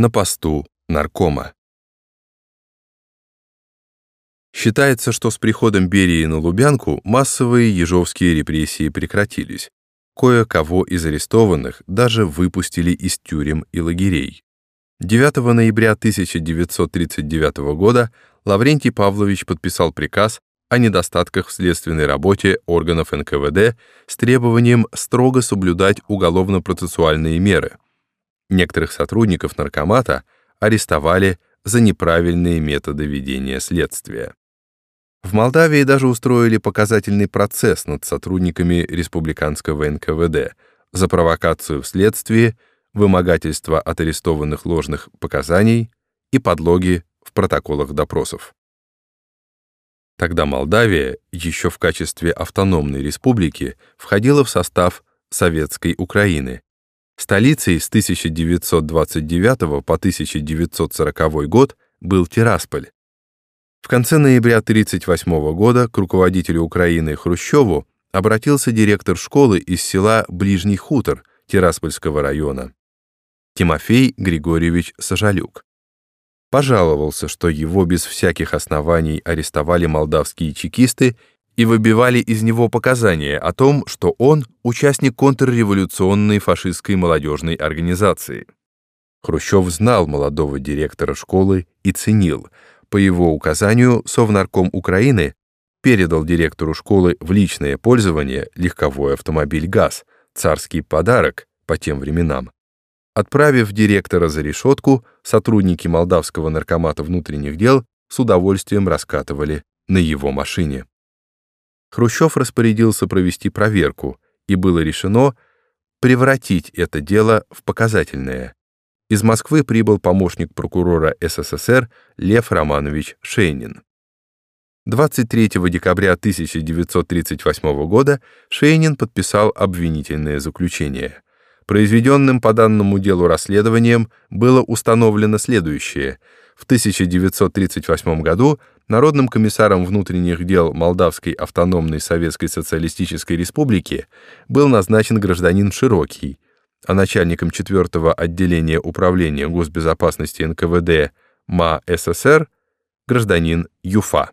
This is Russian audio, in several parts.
на посту наркома. Считается, что с приходом Берии на Лубянку массовые ежовские репрессии прекратились. Кое-кого из арестованных даже выпустили из тюрем и лагерей. 9 ноября 1939 года Лаврентий Павлович подписал приказ о недостатках в следственной работе органов НКВД с требованием строго соблюдать уголовно-процессуальные меры. Некоторых сотрудников наркомата арестовали за неправильные методы ведения следствия. В Молдавии даже устроили показательный процесс над сотрудниками республиканского НКВД за провокацию в следствии, вымогательство от арестованных ложных показаний и подлоги в протоколах допросов. Тогда Молдавия еще в качестве автономной республики входила в состав Советской Украины. Столицей с 1929 по 1940 год был Тирасполь. В конце ноября 1938 года к руководителю Украины Хрущеву обратился директор школы из села Ближний хутор Тираспольского района Тимофей Григорьевич Сажалюк. Пожаловался, что его без всяких оснований арестовали молдавские чекисты и выбивали из него показания о том, что он участник контрреволюционной фашистской молодежной организации. Хрущев знал молодого директора школы и ценил – по его указанию Совнарком Украины передал директору школы в личное пользование легковой автомобиль ГАЗ, царский подарок по тем временам. Отправив директора за решетку, сотрудники молдавского наркомата внутренних дел с удовольствием раскатывали на его машине. Хрущев распорядился провести проверку, и было решено превратить это дело в показательное. Из Москвы прибыл помощник прокурора СССР Лев Романович Шейнин. 23 декабря 1938 года Шейнин подписал обвинительное заключение. Произведенным по данному делу расследованием было установлено следующее. В 1938 году Народным комиссаром внутренних дел Молдавской автономной Советской Социалистической Республики был назначен гражданин Широкий, а начальником 4 отделения Управления госбезопасности НКВД МА СССР гражданин Юфа.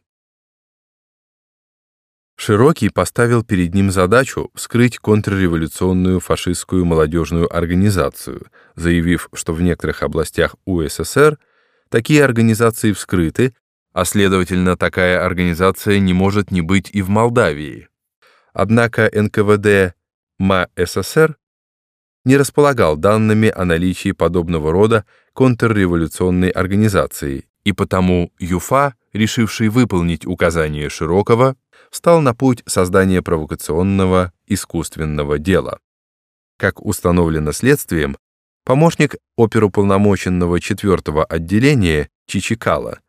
Широкий поставил перед ним задачу вскрыть контрреволюционную фашистскую молодежную организацию, заявив, что в некоторых областях УССР такие организации вскрыты, а следовательно, такая организация не может не быть и в Молдавии. Однако НКВД МА СССР не располагал данными о наличии подобного рода контрреволюционной организации, и потому ЮФА, решивший выполнить указание Широкого, стал на путь создания провокационного искусственного дела. Как установлено следствием, помощник оперуполномоченного 4 отделения Чичикала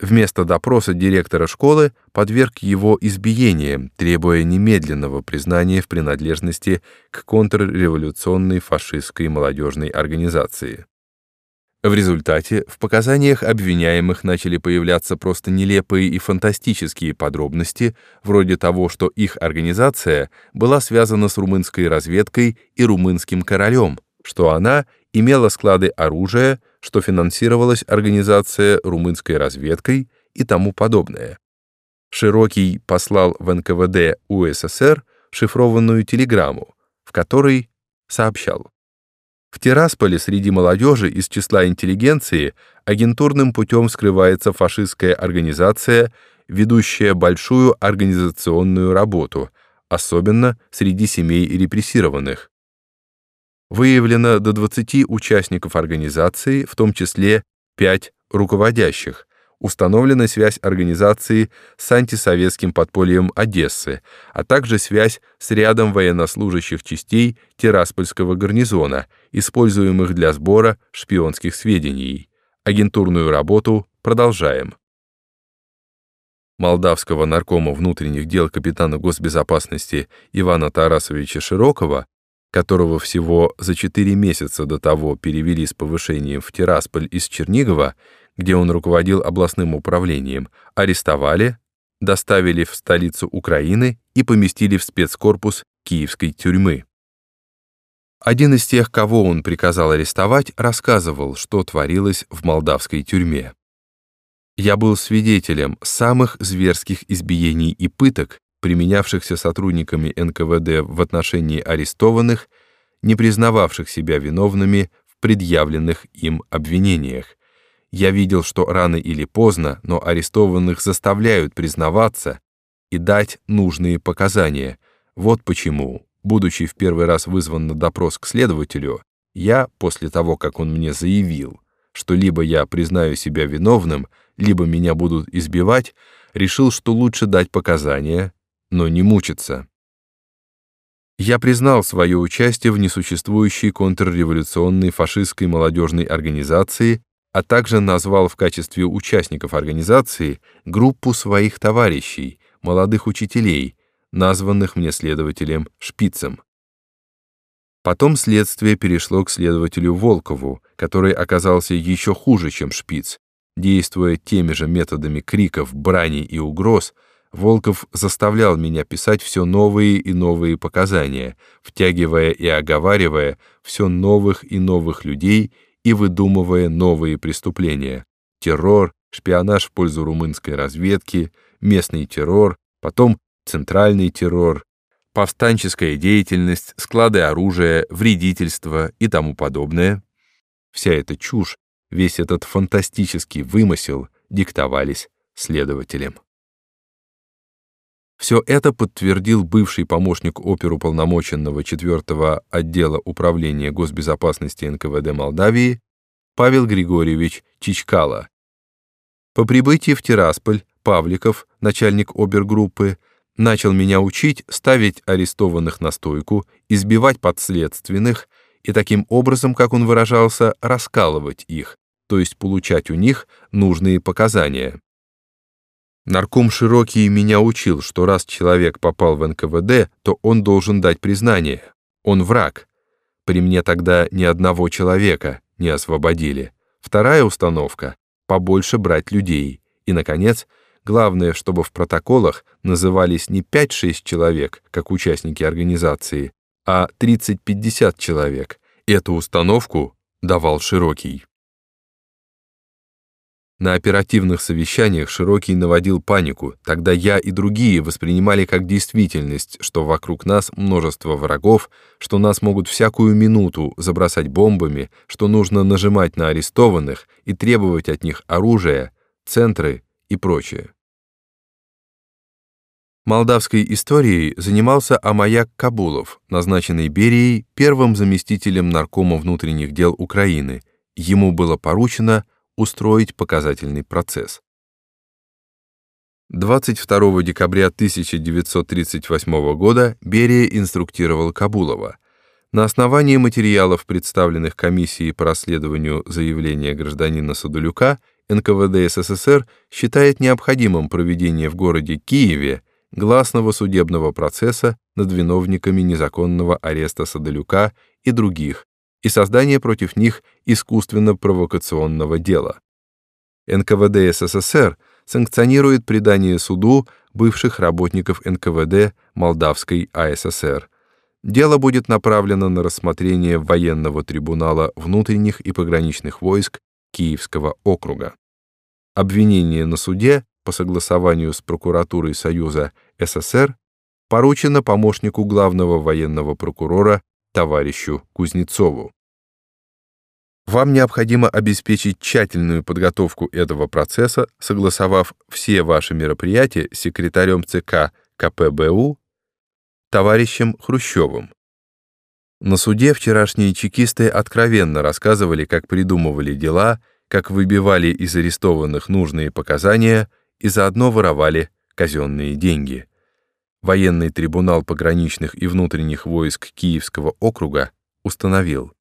вместо допроса директора школы подверг его избиениям, требуя немедленного признания в принадлежности к контрреволюционной фашистской молодежной организации. В результате в показаниях обвиняемых начали появляться просто нелепые и фантастические подробности, вроде того, что их организация была связана с румынской разведкой и румынским королем, что она имела склады оружия, что финансировалась организация румынской разведкой и тому подобное. Широкий послал в НКВД УССР шифрованную телеграмму, в которой сообщал. В Тирасполе среди молодежи из числа интеллигенции агентурным путем скрывается фашистская организация, ведущая большую организационную работу, особенно среди семей репрессированных, Выявлено до 20 участников организации, в том числе 5 руководящих. Установлена связь организации с антисоветским подпольем Одессы, а также связь с рядом военнослужащих частей Тираспольского гарнизона, используемых для сбора шпионских сведений. Агентурную работу продолжаем. Молдавского наркома внутренних дел капитана госбезопасности Ивана Тарасовича Широкова которого всего за четыре месяца до того перевели с повышением в Тирасполь из Чернигова, где он руководил областным управлением, арестовали, доставили в столицу Украины и поместили в спецкорпус Киевской тюрьмы. Один из тех, кого он приказал арестовать, рассказывал, что творилось в молдавской тюрьме. Я был свидетелем самых зверских избиений и пыток, применявшихся сотрудниками НКВД в отношении арестованных, не признававших себя виновными в предъявленных им обвинениях. Я видел, что рано или поздно, но арестованных заставляют признаваться и дать нужные показания. Вот почему, будучи в первый раз вызван на допрос к следователю, я, после того, как он мне заявил, что либо я признаю себя виновным, либо меня будут избивать, решил, что лучше дать показания, но не мучиться. Я признал свое участие в несуществующей контрреволюционной фашистской молодежной организации, а также назвал в качестве участников организации группу своих товарищей, молодых учителей, названных мне следователем Шпицем. Потом следствие перешло к следователю Волкову, который оказался еще хуже, чем Шпиц. Действуя теми же методами криков, брани и угроз, Волков заставлял меня писать все новые и новые показания, втягивая и оговаривая все новых и новых людей и выдумывая новые преступления. Террор, шпионаж в пользу румынской разведки, местный террор, потом центральный террор, повстанческая деятельность, склады оружия, вредительство и тому подобное. Вся эта чушь, весь этот фантастический вымысел диктовались следователем. Все это подтвердил бывший помощник оперуполномоченного 4 отдела управления госбезопасности НКВД Молдавии Павел Григорьевич Чичкало. По прибытии в Тирасполь Павликов, начальник обергруппы, начал меня учить ставить арестованных на стойку, избивать подследственных и таким образом, как он выражался, раскалывать их, то есть получать у них нужные показания. Нарком Широкий меня учил, что раз человек попал в НКВД, то он должен дать признание. Он враг. При мне тогда ни одного человека не освободили. Вторая установка — побольше брать людей. И, наконец, главное, чтобы в протоколах назывались не 5-6 человек, как участники организации, а 30-50 человек. Эту установку давал Широкий. На оперативных совещаниях Широкий наводил панику. Тогда я и другие воспринимали как действительность, что вокруг нас множество врагов, что нас могут всякую минуту забросать бомбами, что нужно нажимать на арестованных и требовать от них оружия, центры и прочее. Молдавской историей занимался Амаяк Кабулов, назначенный Берией первым заместителем наркома внутренних дел Украины. Ему было поручено устроить показательный процесс. 22 декабря 1938 года Берия инструктировал Кабулова. На основании материалов, представленных комиссией по расследованию заявления гражданина Садулюка, НКВД СССР считает необходимым проведение в городе Киеве гласного судебного процесса над виновниками незаконного ареста Садулюка и других, и создание против них искусственно-провокационного дела. НКВД СССР санкционирует предание суду бывших работников НКВД Молдавской АССР. Дело будет направлено на рассмотрение военного трибунала внутренних и пограничных войск Киевского округа. Обвинение на суде по согласованию с прокуратурой Союза СССР поручено помощнику главного военного прокурора товарищу Кузнецову. Вам необходимо обеспечить тщательную подготовку этого процесса, согласовав все ваши мероприятия с секретарем ЦК КПБУ товарищем Хрущевым. На суде вчерашние чекисты откровенно рассказывали, как придумывали дела, как выбивали из арестованных нужные показания и заодно воровали казенные деньги военный трибунал пограничных и внутренних войск Киевского округа установил.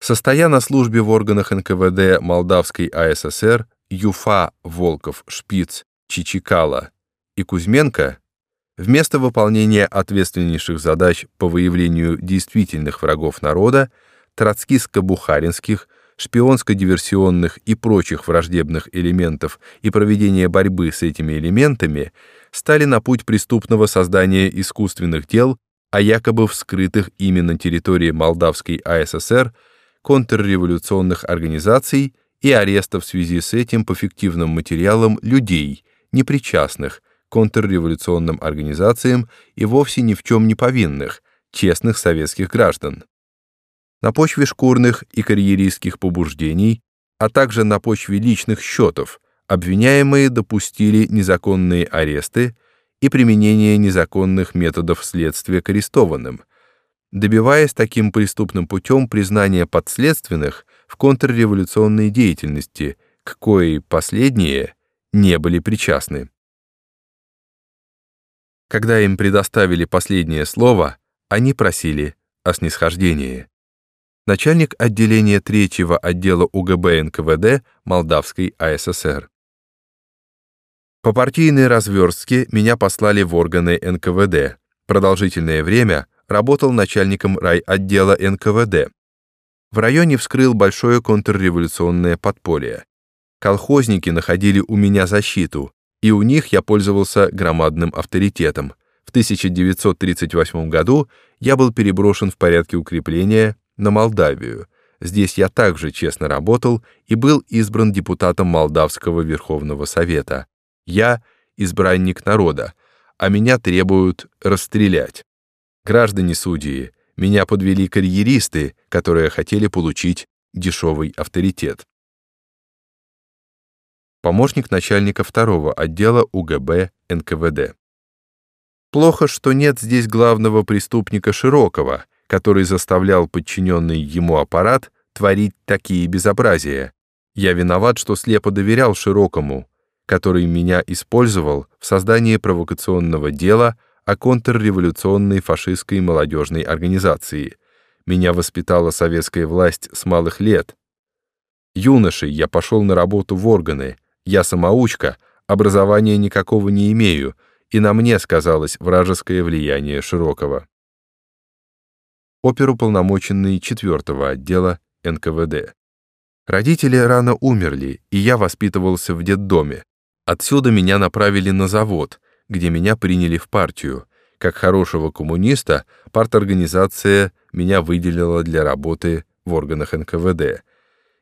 Состоя на службе в органах НКВД Молдавской АССР, Юфа, Волков, Шпиц, Чичикала и Кузьменко, вместо выполнения ответственнейших задач по выявлению действительных врагов народа, троцкистско-бухаринских, шпионско-диверсионных и прочих враждебных элементов и проведения борьбы с этими элементами – стали на путь преступного создания искусственных дел о якобы вскрытых ими на территории Молдавской АССР контрреволюционных организаций и ареста в связи с этим по фиктивным материалам людей, непричастных к контрреволюционным организациям и вовсе ни в чем не повинных, честных советских граждан. На почве шкурных и карьеристских побуждений, а также на почве личных счетов, обвиняемые допустили незаконные аресты и применение незаконных методов следствия к арестованным, добиваясь таким преступным путем признания подследственных в контрреволюционной деятельности, к коей последние не были причастны. Когда им предоставили последнее слово, они просили о снисхождении. Начальник отделения третьего отдела УГБ НКВД Молдавской АССР. По партийной разверстке меня послали в органы НКВД. Продолжительное время работал начальником райотдела НКВД. В районе вскрыл большое контрреволюционное подполье. Колхозники находили у меня защиту, и у них я пользовался громадным авторитетом. В 1938 году я был переброшен в порядке укрепления на Молдавию. Здесь я также честно работал и был избран депутатом Молдавского Верховного Совета. Я избранник народа, а меня требуют расстрелять. Граждане судьи, меня подвели карьеристы, которые хотели получить дешевый авторитет помощник начальника второго отдела УГБ НКВД. Плохо, что нет здесь главного преступника Широкого, который заставлял подчиненный ему аппарат творить такие безобразия. Я виноват, что слепо доверял Широкому, который меня использовал в создании провокационного дела о контрреволюционной фашистской молодежной организации. Меня воспитала советская власть с малых лет. Юношей я пошел на работу в органы, я самоучка, образования никакого не имею, и на мне сказалось вражеское влияние Широкого. Оперуполномоченный четвертого отдела НКВД. Родители рано умерли, и я воспитывался в детдоме. Отсюда меня направили на завод, где меня приняли в партию. Как хорошего коммуниста, парторганизация меня выделила для работы в органах НКВД.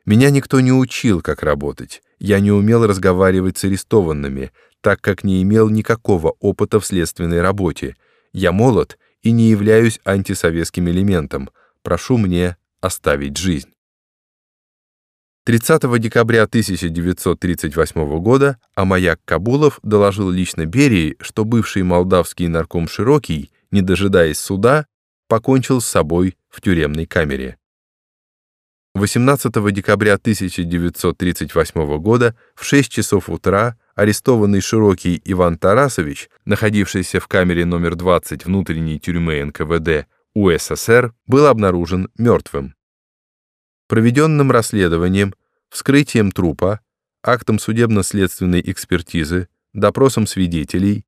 Меня никто не учил, как работать. Я не умел разговаривать с арестованными, так как не имел никакого опыта в следственной работе. Я молод и не являюсь антисоветским элементом. Прошу мне оставить жизнь. 30 декабря 1938 года Амаяк Кабулов доложил лично Берии, что бывший молдавский нарком Широкий, не дожидаясь суда, покончил с собой в тюремной камере. 18 декабря 1938 года в 6 часов утра арестованный Широкий Иван Тарасович, находившийся в камере номер 20 внутренней тюрьмы НКВД УССР, был обнаружен мертвым. Проведенным расследованием, вскрытием трупа, актом судебно-следственной экспертизы, допросом свидетелей,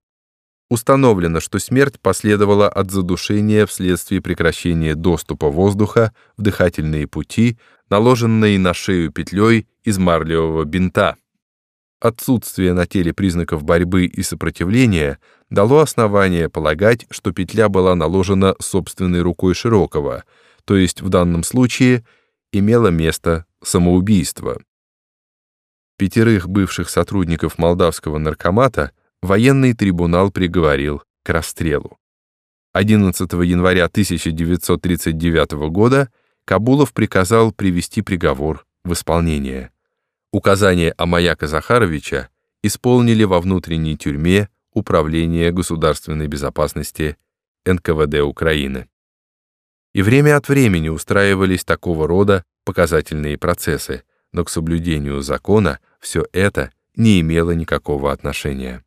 Установлено, что смерть последовала от задушения вследствие прекращения доступа воздуха в дыхательные пути, наложенной на шею петлей из марлевого бинта. Отсутствие на теле признаков борьбы и сопротивления дало основание полагать, что петля была наложена собственной рукой Широкого, то есть в данном случае имело место самоубийство. Пятерых бывших сотрудников молдавского наркомата военный трибунал приговорил к расстрелу. 11 января 1939 года Кабулов приказал привести приговор в исполнение. Указание Амаяка Захаровича исполнили во внутренней тюрьме Управления государственной безопасности НКВД Украины. И время от времени устраивались такого рода показательные процессы, но к соблюдению закона все это не имело никакого отношения.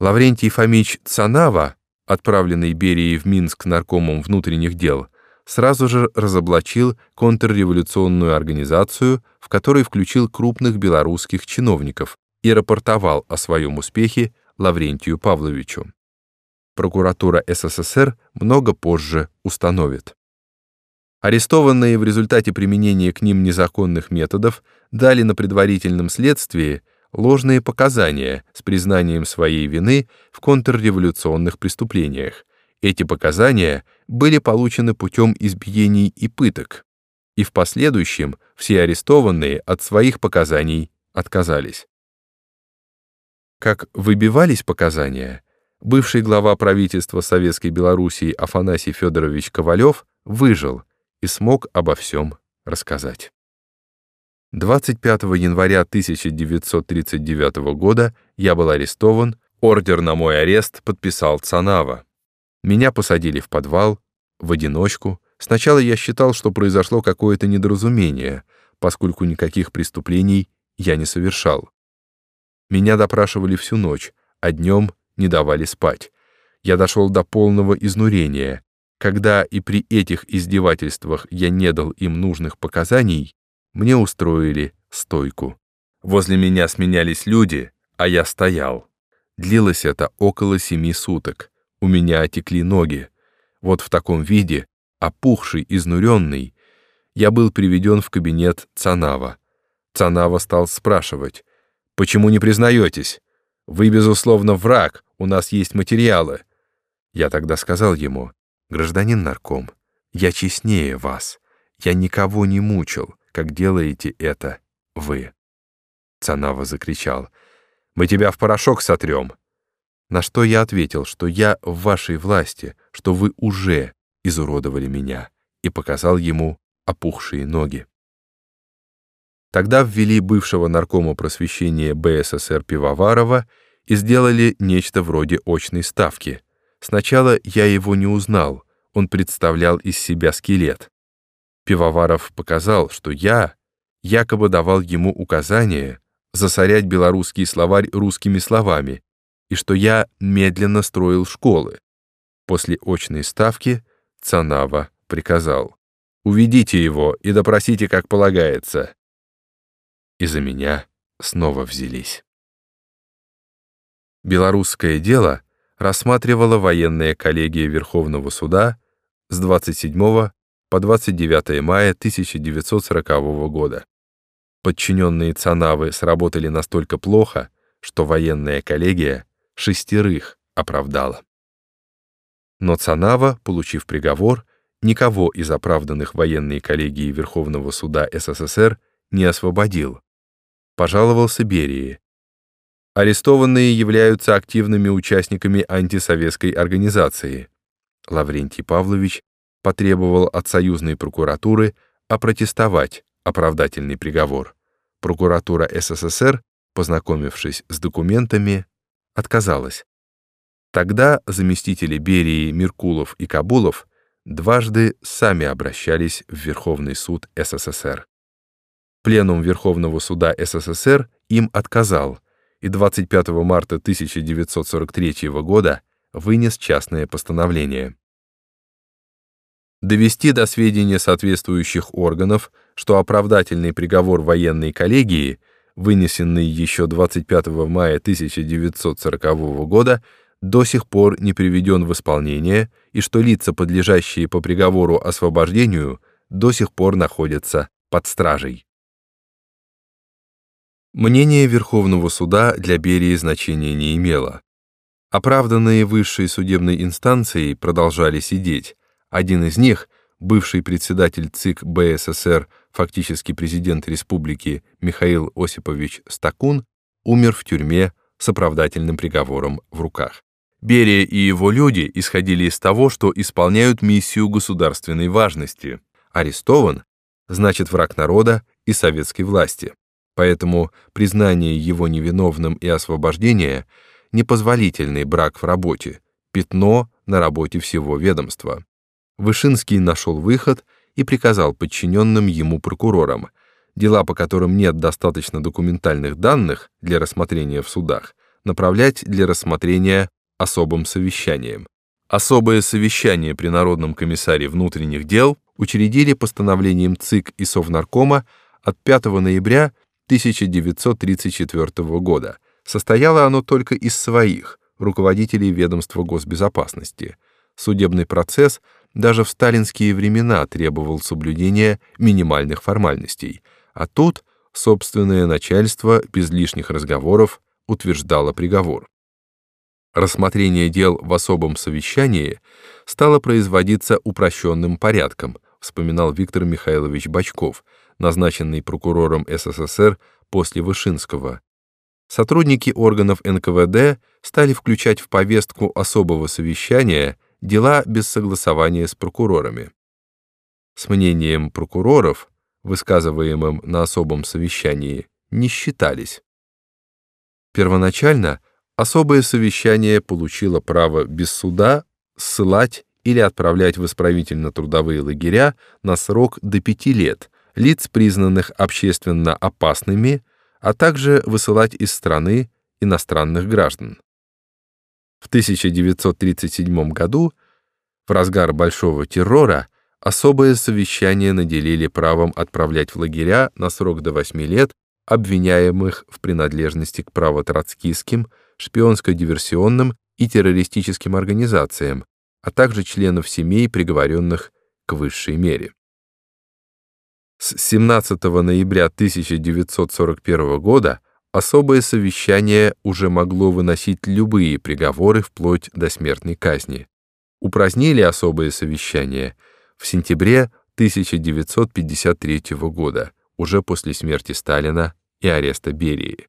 Лаврентий Фомич Цанава, отправленный Берией в Минск наркомом внутренних дел, сразу же разоблачил контрреволюционную организацию, в которой включил крупных белорусских чиновников и рапортовал о своем успехе Лаврентию Павловичу. Прокуратура СССР много позже установит. Арестованные в результате применения к ним незаконных методов дали на предварительном следствии ложные показания с признанием своей вины в контрреволюционных преступлениях, Эти показания были получены путем избиений и пыток, и в последующем все арестованные от своих показаний отказались. Как выбивались показания, бывший глава правительства Советской Белоруссии Афанасий Федорович Ковалев выжил и смог обо всем рассказать. 25 января 1939 года я был арестован, ордер на мой арест подписал Цанава. Меня посадили в подвал, в одиночку. Сначала я считал, что произошло какое-то недоразумение, поскольку никаких преступлений я не совершал. Меня допрашивали всю ночь, а днем не давали спать. Я дошел до полного изнурения. Когда и при этих издевательствах я не дал им нужных показаний, мне устроили стойку. Возле меня сменялись люди, а я стоял. Длилось это около семи суток. У меня отекли ноги. Вот в таком виде, опухший, изнуренный, я был приведен в кабинет Цанава. Цанава стал спрашивать, «Почему не признаетесь? Вы, безусловно, враг, у нас есть материалы». Я тогда сказал ему, «Гражданин нарком, я честнее вас. Я никого не мучил как делаете это вы». Цанава закричал. «Мы тебя в порошок сотрем!» На что я ответил, что я в вашей власти, что вы уже изуродовали меня, и показал ему опухшие ноги. Тогда ввели бывшего наркома просвещения БССР Пивоварова и сделали нечто вроде очной ставки. Сначала я его не узнал, он представлял из себя скелет. Пивоваров показал, что я якобы давал ему указание засорять белорусский словарь русскими словами и что я медленно строил школы. После очной ставки Цанава приказал «Уведите его и допросите, как полагается». И за меня снова взялись. Белорусское дело рассматривала военная коллегия Верховного суда с 27 по 29 мая 1940 года. Подчиненные Цанавы сработали настолько плохо, что военная коллегия шестерых оправдала. Но Цанава, получив приговор, никого из оправданных военной коллегии Верховного суда СССР не освободил. Пожаловался Берии. Арестованные являются активными участниками антисоветской организации. Лаврентий Павлович потребовал от союзной прокуратуры опротестовать оправдательный приговор. Прокуратура СССР, познакомившись с документами, отказалась. Тогда заместители Берии Меркулов и Кабулов дважды сами обращались в Верховный суд СССР. Пленум Верховного суда СССР им отказал и 25 марта 1943 года вынес частное постановление довести до сведения соответствующих органов, что оправдательный приговор военной коллегии, вынесенный еще 25 мая 1940 года, до сих пор не приведен в исполнение и что лица, подлежащие по приговору освобождению, до сих пор находятся под стражей. Мнение Верховного суда для Берии значения не имело. Оправданные высшей судебной инстанцией продолжали сидеть, один из них, бывший председатель ЦИК БССР, фактически президент республики Михаил Осипович Стакун, умер в тюрьме с оправдательным приговором в руках. Берия и его люди исходили из того, что исполняют миссию государственной важности. Арестован — значит враг народа и советской власти. Поэтому признание его невиновным и освобождение — непозволительный брак в работе, пятно на работе всего ведомства. Вышинский нашел выход и приказал подчиненным ему прокурорам, дела по которым нет достаточно документальных данных для рассмотрения в судах, направлять для рассмотрения особым совещанием. Особое совещание при Народном комиссаре внутренних дел учредили постановлением ЦИК и Совнаркома от 5 ноября 1934 года. Состояло оно только из своих, руководителей ведомства госбезопасности. Судебный процесс – даже в сталинские времена требовал соблюдения минимальных формальностей, а тут собственное начальство без лишних разговоров утверждало приговор. Рассмотрение дел в особом совещании стало производиться упрощенным порядком, вспоминал Виктор Михайлович Бачков, назначенный прокурором СССР после Вышинского. Сотрудники органов НКВД стали включать в повестку особого совещания дела без согласования с прокурорами. С мнением прокуроров, высказываемым на особом совещании, не считались. Первоначально особое совещание получило право без суда ссылать или отправлять в исправительно-трудовые лагеря на срок до пяти лет лиц, признанных общественно опасными, а также высылать из страны иностранных граждан. В 1937 году, в разгар Большого террора, особое совещание наделили правом отправлять в лагеря на срок до 8 лет обвиняемых в принадлежности к правотроцкистским, шпионско-диверсионным и террористическим организациям, а также членов семей, приговоренных к высшей мере. С 17 ноября 1941 года особое совещание уже могло выносить любые приговоры вплоть до смертной казни. Упразднили особое совещание в сентябре 1953 года, уже после смерти Сталина и ареста Берии.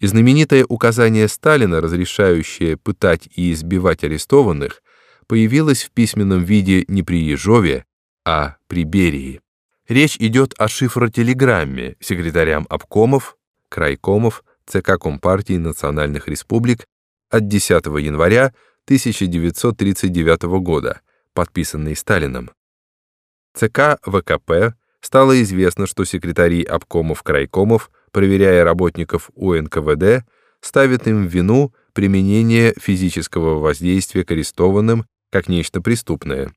И знаменитое указание Сталина, разрешающее пытать и избивать арестованных, появилось в письменном виде не при Ежове, а при Берии. Речь идет о шифротелеграмме секретарям обкомов, крайкомов, ЦК Компартии национальных республик от 10 января 1939 года, подписанной Сталином. ЦК ВКП стало известно, что секретари обкомов крайкомов, проверяя работников УНКВД, ставят им в вину применение физического воздействия к арестованным как нечто преступное.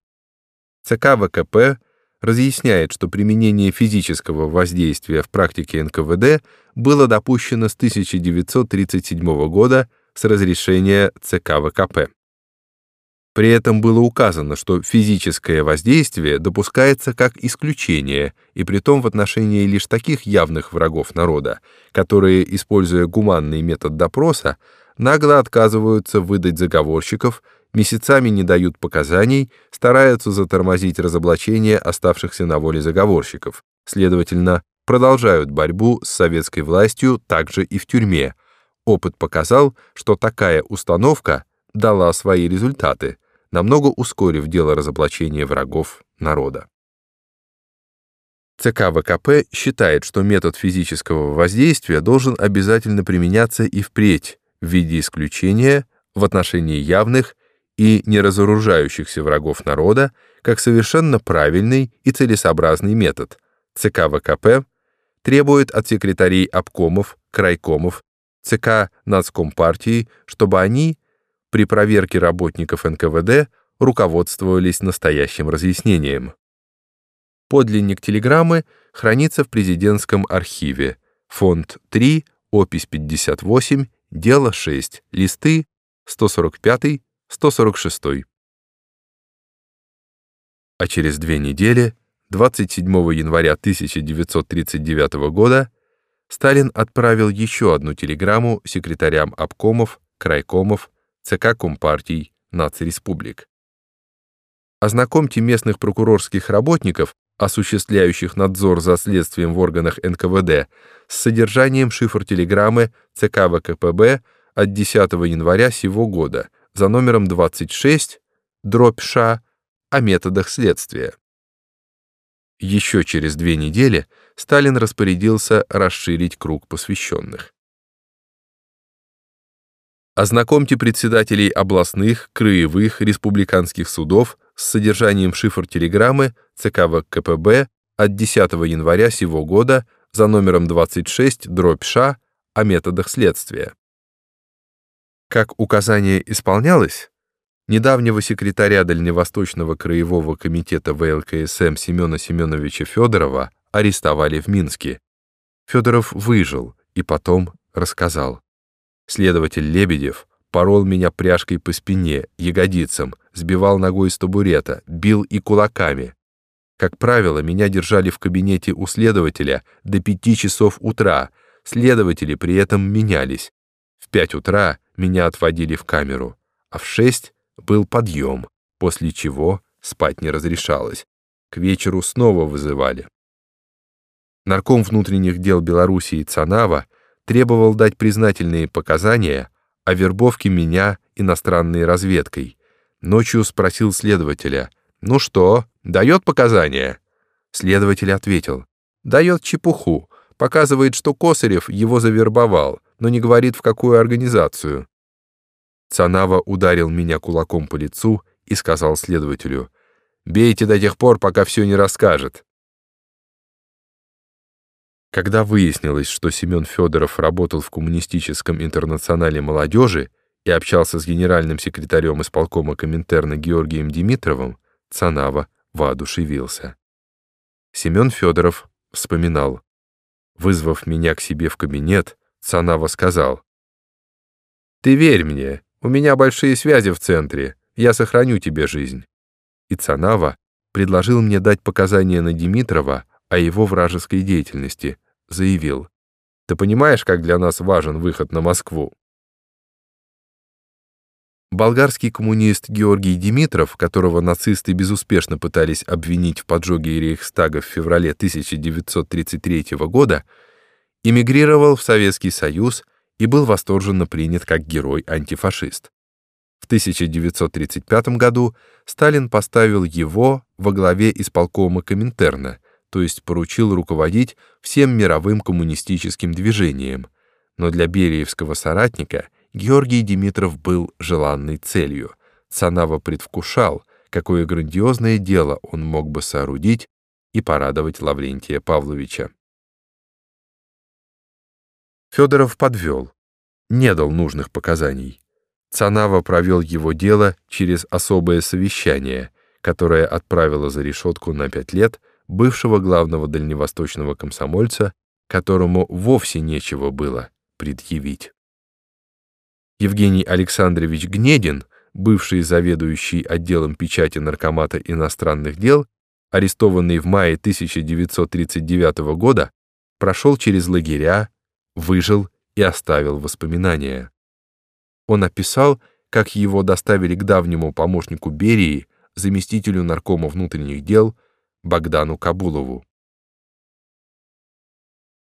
ЦК ВКП разъясняет, что применение физического воздействия в практике НКВД было допущено с 1937 года с разрешения ЦК ВКП. При этом было указано, что физическое воздействие допускается как исключение, и притом в отношении лишь таких явных врагов народа, которые, используя гуманный метод допроса, нагло отказываются выдать заговорщиков, месяцами не дают показаний, стараются затормозить разоблачение оставшихся на воле заговорщиков, следовательно, продолжают борьбу с советской властью также и в тюрьме. Опыт показал, что такая установка дала свои результаты, намного ускорив дело разоблачения врагов народа. ЦК ВКП считает, что метод физического воздействия должен обязательно применяться и впредь в виде исключения в отношении явных и неразоружающихся врагов народа как совершенно правильный и целесообразный метод. ЦК ВКП требует от секретарей обкомов, крайкомов, ЦК Нацкомпартии, чтобы они при проверке работников НКВД руководствовались настоящим разъяснением. Подлинник телеграммы хранится в президентском архиве. Фонд 3, опись 58, дело 6, листы 145-146. А через две недели, 27 января 1939 года, Сталин отправил еще одну телеграмму секретарям обкомов, крайкомов, ЦК Компартий нацреспублик. Ознакомьте местных прокурорских работников, осуществляющих надзор за следствием в органах НКВД, с содержанием шифр-телеграммы ЦК ВКПБ от 10 января сего года за номером 26, дробь Ш, о методах следствия. Еще через две недели Сталин распорядился расширить круг посвященных. Ознакомьте председателей областных, краевых, республиканских судов с содержанием шифр-телеграммы ЦК ВКПБ от 10 января сего года за номером 26 дробь Ш о методах следствия. Как указание исполнялось, недавнего секретаря Дальневосточного краевого комитета ВЛКСМ Семена Семеновича Федорова арестовали в Минске. Федоров выжил и потом рассказал. Следователь Лебедев порол меня пряжкой по спине, ягодицам, сбивал ногой с табурета, бил и кулаками. Как правило, меня держали в кабинете у следователя до пяти часов утра, следователи при этом менялись. В пять утра меня отводили в камеру. а в шесть был подъем, после чего спать не разрешалось. К вечеру снова вызывали. Нарком внутренних дел Белоруссии Цанава требовал дать признательные показания о вербовке меня иностранной разведкой. Ночью спросил следователя, «Ну что, дает показания?» Следователь ответил, «Дает чепуху, показывает, что Косарев его завербовал, но не говорит, в какую организацию». Цанава ударил меня кулаком по лицу и сказал следователю, «Бейте до тех пор, пока все не расскажет». Когда выяснилось, что Семен Федоров работал в Коммунистическом интернационале молодежи и общался с генеральным секретарем исполкома Коминтерна Георгием Димитровым, Цанава воодушевился. Семен Федоров вспоминал. Вызвав меня к себе в кабинет, Цанава сказал, «Ты верь мне, у меня большие связи в центре, я сохраню тебе жизнь». И Цанава предложил мне дать показания на Димитрова о его вражеской деятельности, заявил, «Ты понимаешь, как для нас важен выход на Москву?» Болгарский коммунист Георгий Димитров, которого нацисты безуспешно пытались обвинить в поджоге Рейхстага в феврале 1933 года, эмигрировал в Советский Союз и был восторженно принят как герой-антифашист. В 1935 году Сталин поставил его во главе исполкома Коминтерна, то есть поручил руководить всем мировым коммунистическим движением, но для бериевского соратника Георгий Димитров был желанной целью. Цанава предвкушал, какое грандиозное дело он мог бы соорудить и порадовать Лаврентия Павловича. Федоров подвел, не дал нужных показаний. Цанава провел его дело через особое совещание, которое отправило за решетку на пять лет бывшего главного дальневосточного комсомольца, которому вовсе нечего было предъявить. Евгений Александрович Гнедин, бывший заведующий отделом печати Наркомата иностранных дел, арестованный в мае 1939 года, прошел через лагеря, выжил и оставил воспоминания. Он описал, как его доставили к давнему помощнику Берии, заместителю наркома внутренних дел Богдану Кабулову.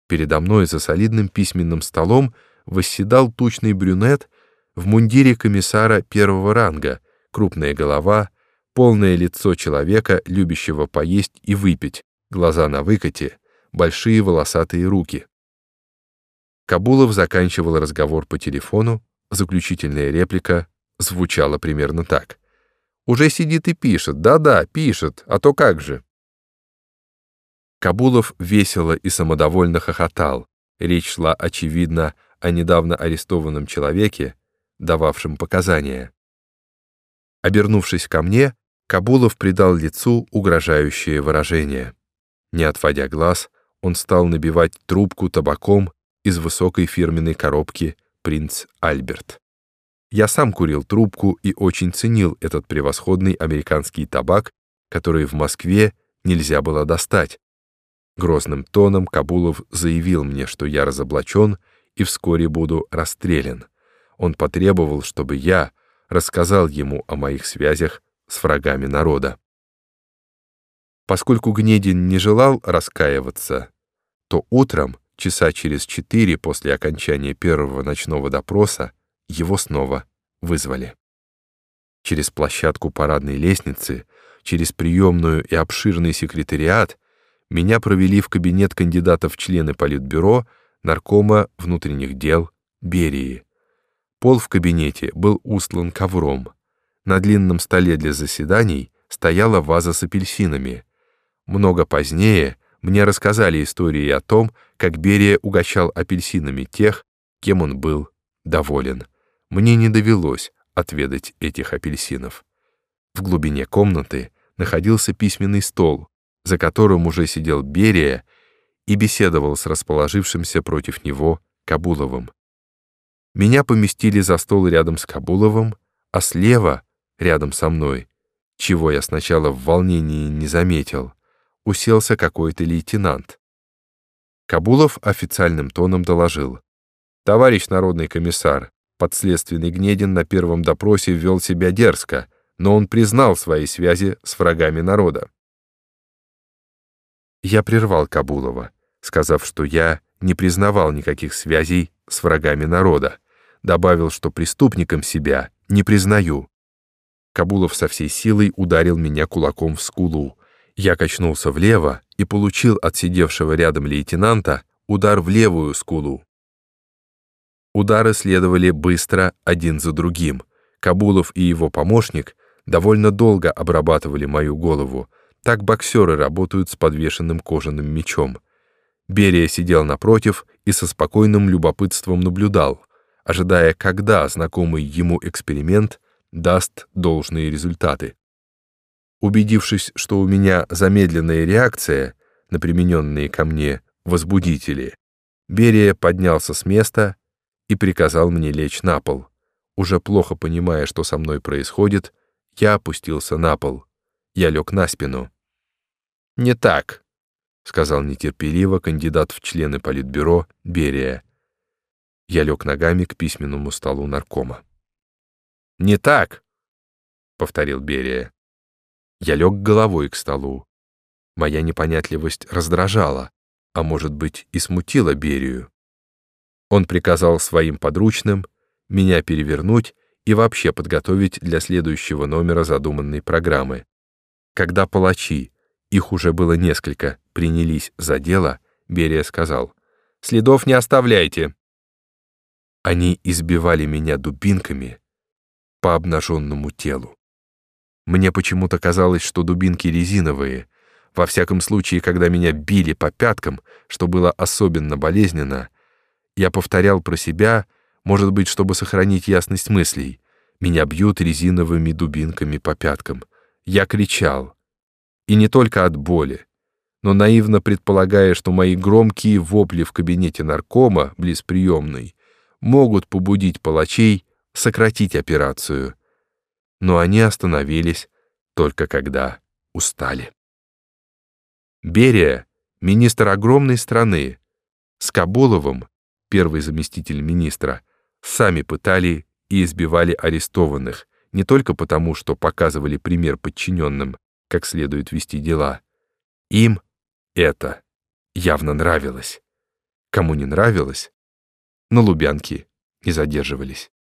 Передо мной за солидным письменным столом восседал тучный брюнет в мундире комиссара первого ранга, крупная голова, полное лицо человека, любящего поесть и выпить, глаза на выкате, большие волосатые руки. Кабулов заканчивал разговор по телефону, заключительная реплика звучала примерно так. «Уже сидит и пишет, да-да, пишет, а то как же?» Кабулов весело и самодовольно хохотал. Речь шла, очевидно, о недавно арестованном человеке, дававшем показания. Обернувшись ко мне, Кабулов придал лицу угрожающее выражение. Не отводя глаз, он стал набивать трубку табаком из высокой фирменной коробки «Принц Альберт». Я сам курил трубку и очень ценил этот превосходный американский табак, который в Москве нельзя было достать, Грозным тоном Кабулов заявил мне, что я разоблачен и вскоре буду расстрелян. Он потребовал, чтобы я рассказал ему о моих связях с врагами народа. Поскольку Гнедин не желал раскаиваться, то утром, часа через четыре после окончания первого ночного допроса, его снова вызвали. Через площадку парадной лестницы, через приемную и обширный секретариат меня провели в кабинет кандидата в члены Политбюро, наркома внутренних дел Берии. Пол в кабинете был устлан ковром. На длинном столе для заседаний стояла ваза с апельсинами. Много позднее мне рассказали истории о том, как Берия угощал апельсинами тех, кем он был доволен. Мне не довелось отведать этих апельсинов. В глубине комнаты находился письменный стол, за которым уже сидел Берия и беседовал с расположившимся против него Кабуловым. Меня поместили за стол рядом с Кабуловым, а слева, рядом со мной, чего я сначала в волнении не заметил, уселся какой-то лейтенант. Кабулов официальным тоном доложил. «Товарищ народный комиссар, Подследственный Гнедин на первом допросе вел себя дерзко, но он признал свои связи с врагами народа. Я прервал Кабулова, сказав, что я не признавал никаких связей с врагами народа, добавил, что преступником себя не признаю. Кабулов со всей силой ударил меня кулаком в скулу. Я качнулся влево и получил от сидевшего рядом лейтенанта удар в левую скулу. Удары следовали быстро один за другим. Кабулов и его помощник довольно долго обрабатывали мою голову. Так боксеры работают с подвешенным кожаным мечом. Берия сидел напротив и со спокойным любопытством наблюдал, ожидая, когда знакомый ему эксперимент даст должные результаты. Убедившись, что у меня замедленная реакция на примененные ко мне возбудители, Берия поднялся с места и приказал мне лечь на пол. Уже плохо понимая, что со мной происходит, я опустился на пол. Я лег на спину. «Не так», — сказал нетерпеливо кандидат в члены политбюро Берия. Я лег ногами к письменному столу наркома. «Не так», — повторил Берия. Я лег головой к столу. Моя непонятливость раздражала, а может быть и смутила Берию. Он приказал своим подручным меня перевернуть и вообще подготовить для следующего номера задуманной программы. Когда палачи, их уже было несколько, принялись за дело, Берия сказал, «Следов не оставляйте». Они избивали меня дубинками по обнаженному телу. Мне почему-то казалось, что дубинки резиновые. Во всяком случае, когда меня били по пяткам, что было особенно болезненно, я повторял про себя, может быть, чтобы сохранить ясность мыслей. Меня бьют резиновыми дубинками по пяткам. Я кричал. И не только от боли, но наивно предполагая, что мои громкие вопли в кабинете наркома, близ приемной, могут побудить палачей сократить операцию. Но они остановились только когда устали. Берия, министр огромной страны, с Кабуловым, первый заместитель министра, сами пытали и избивали арестованных, не только потому, что показывали пример подчиненным, как следует вести дела. Им это явно нравилось. Кому не нравилось, на Лубянке не задерживались.